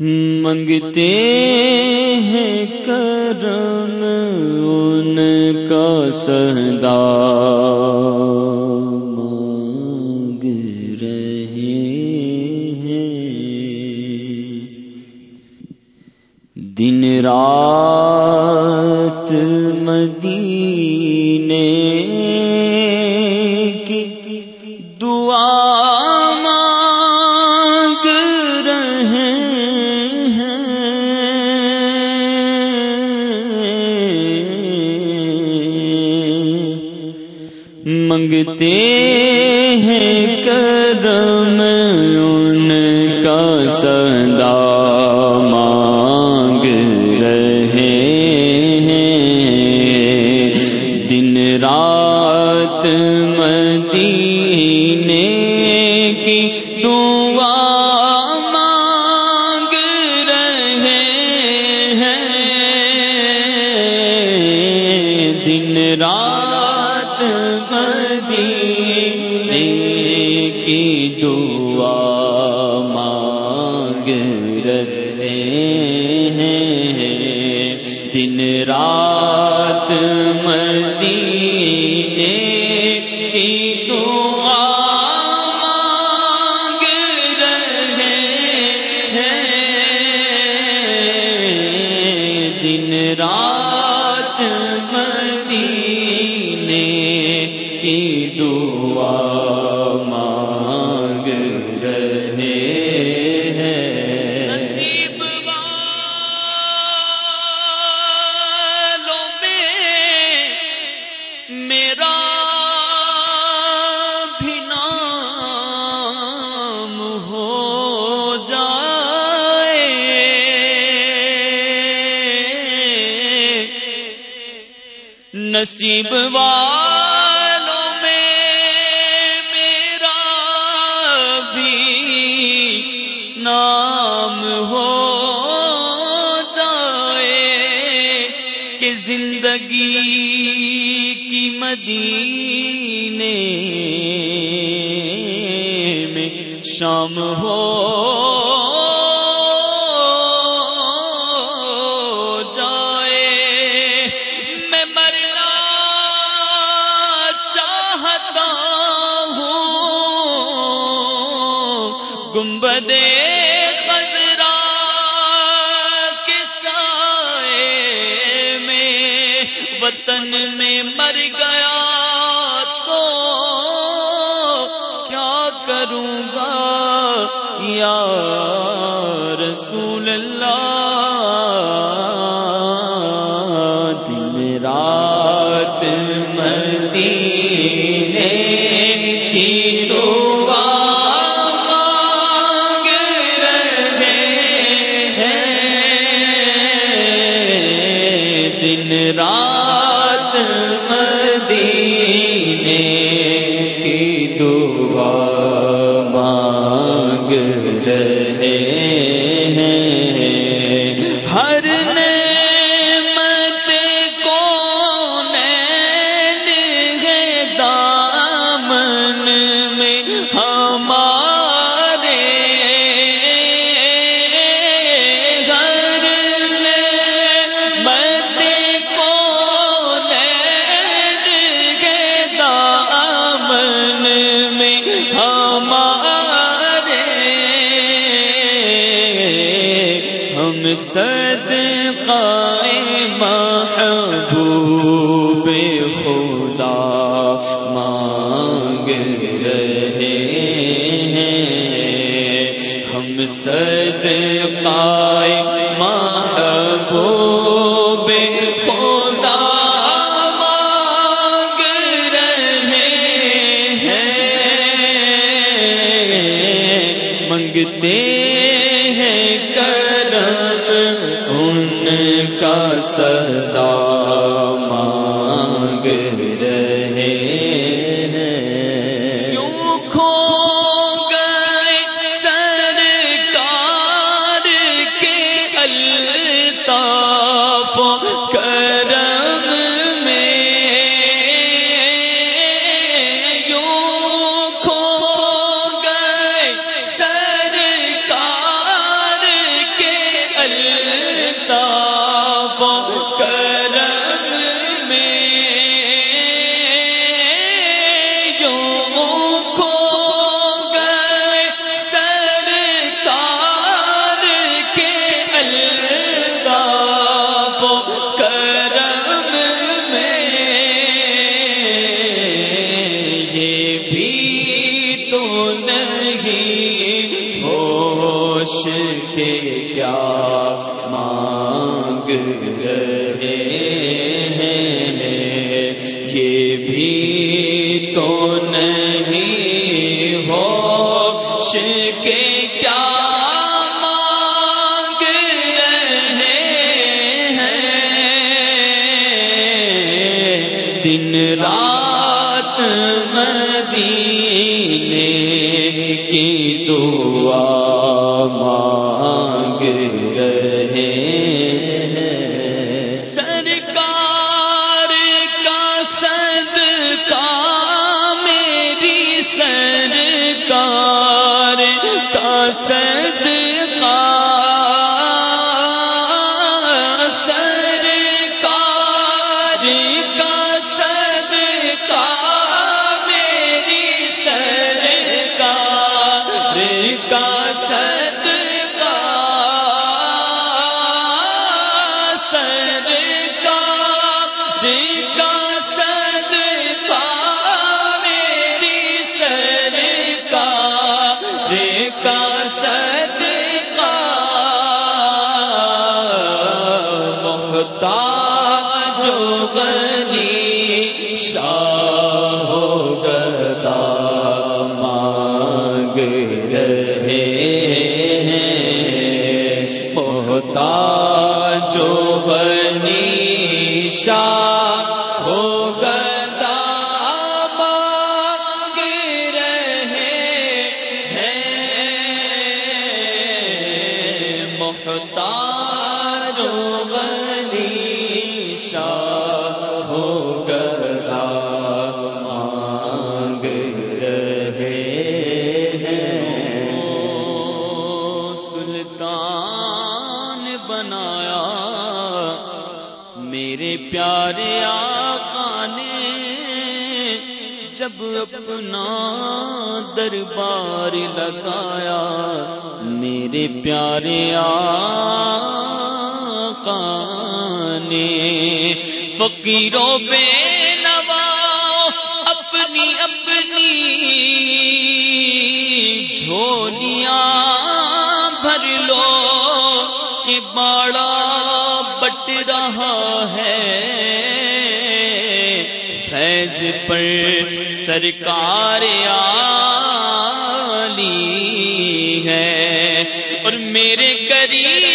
منگتے ہیں کرم ان کا سہدا مانگ رہے ہیں۔ دن رات مدینے کی دعا دیتے ہیں کرم ان کا صدا مانگ رہے ہیں۔ دن رات رہے ہیں۔ دن رات مدینے کی دعا مانگ رہے ہیں۔ دن رات مدینے کی دعا نصیب والوں میں میرا بھی نام ہو جائے کہ زندگی کی مدینے میں شام ہو میں مر گیا محبوب خدا مانگ رہے ہیں۔ ہم سد محبوب خدا مانگ رہے ہیں۔ منگتے سدا مانگ کے کیا رہے ہیں بہتا جو بنی شاہ ہو گدا ہیں محتا جو بنی شاہ ہو پیارے آنے جب اپنا دربار لگایا، میرے پیارے آقا نے فقیروں پہ نوا، اپنی اپنی جھولیاں پر سرکار عالی ہے اور میرے قریب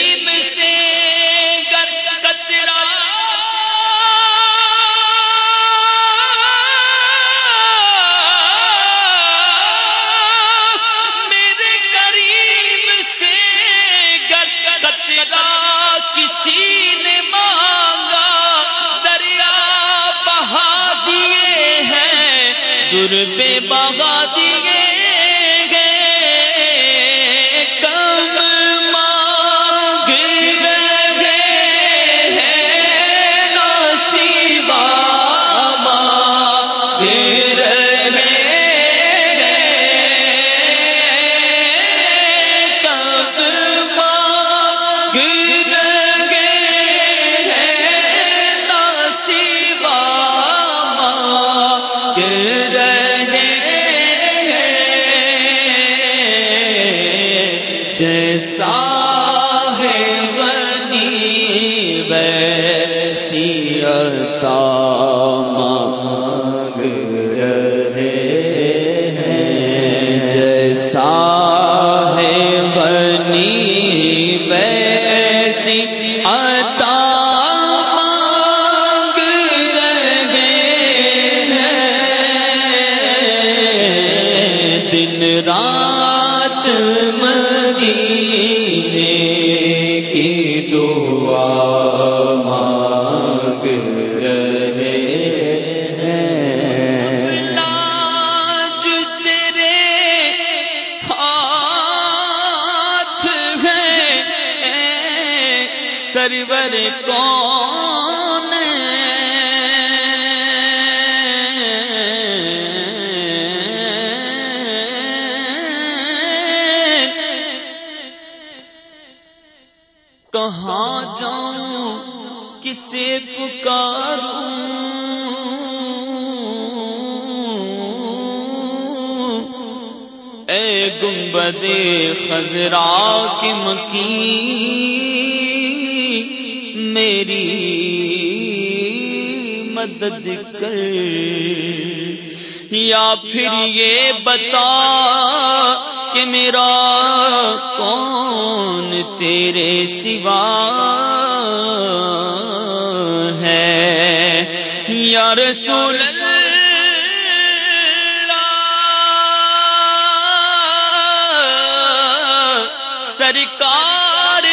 دعا کسے پکاروں؟ اے گنبد خزرا کی مکی، میری مدد کر، یا پھر یہ بتا کہ میرا کون تیرے سوا؟ یا رسول اللہ، سرکار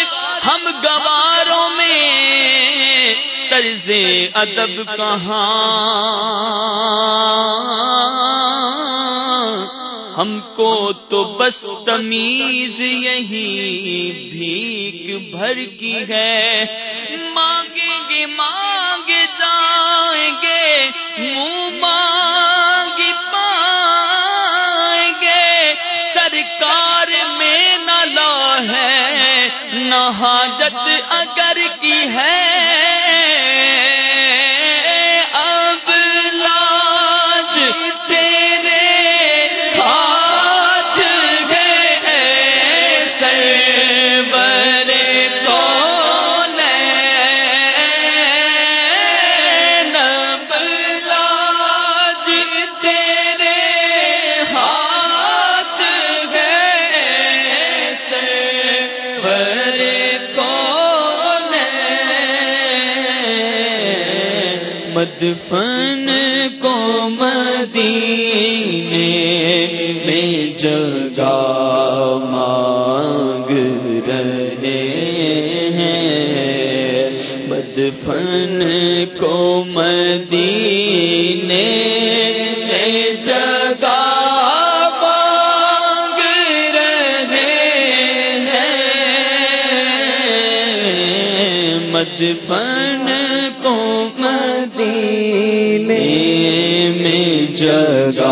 ہم گواروں میں طرز ادب کہاں؟ ہم کو تو بس تمیز یہی بھیک بھر کی ہے۔ مانگیں گے مانگ نہ حاجت اگر مدفن کو مدینے میں جگہ مانگ رہے ہیں۔ بدفن کو میں جگہ